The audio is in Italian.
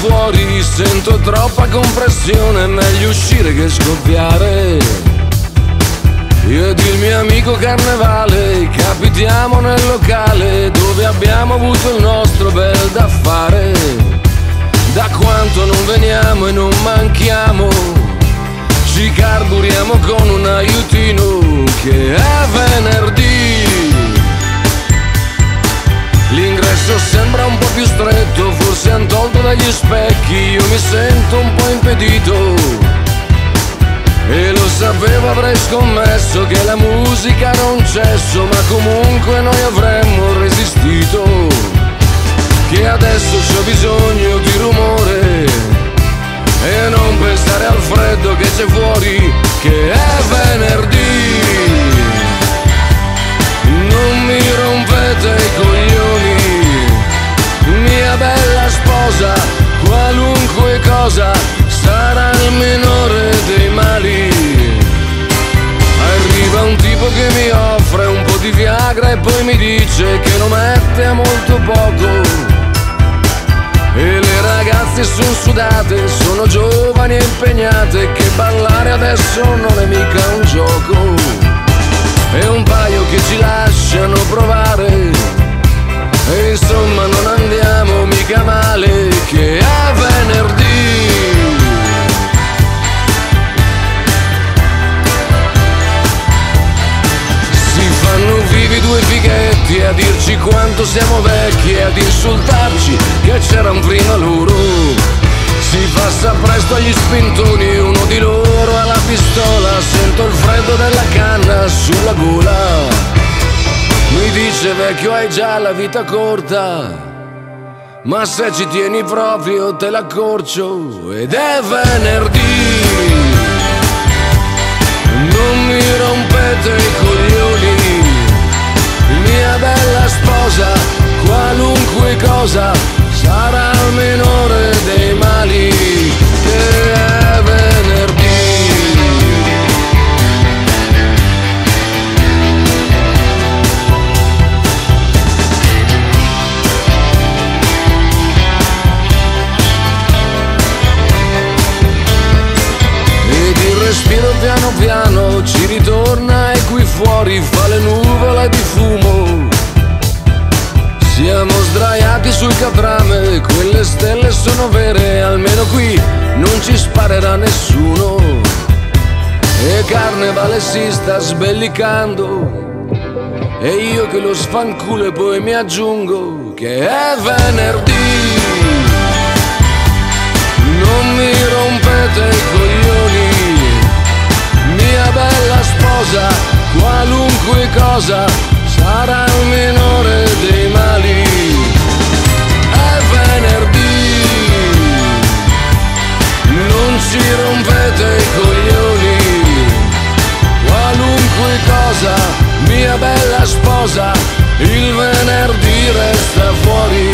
fuori sento troppa compressione, meglio uscire che scoppiare. Io ed il mio amico carnevale capitiamo nel locale dove abbiamo avuto il nostro bel da fare. Da quanto non veniamo e non manchiamo, ci carburiamo con un aiutino che è venerdì. L'ingresso sembra un po' più stretto, forse han dagli specchi, io mi sento un po' impedito. E lo sapevo, avrei scommesso che la musica era un cesso, ma comunque noi avremmo resistito. Che adesso c'ho bisogno poi mi dice che lo mette a molto poco. E le ragazze sono sudate, sono giovani e impegnate, che ballare adesso non è mica un gioco e un paio che ci lasciano provare. E insomma non andiamo mica male, che è venerdì. Fighetti a dirci quanto siamo vecchi e ad insultarci che c'erano prima loro. Si passa presto agli spintoni, uno di loro ha la pistola, sento il freddo della canna sulla gola. Mi dice vecchio hai già la vita corta, ma se ci tieni proprio te l'accorcio ed è venerdì. Non mi rompete piano piano ci ritorna e qui fuori fa le nuvole di fumo. Siamo sdraiati sul caprame, quelle stelle sono vere, almeno qui non ci sparerà nessuno. E Carnevale si sta sbellicando. E io che lo sfanculo e poi mi aggiungo che è venerdì. Sposa, qualunque cosa sarà il minore dei mali. È venerdì, non ci rompete i coglioni, qualunque cosa, mia bella sposa, il venerdì resta fuori.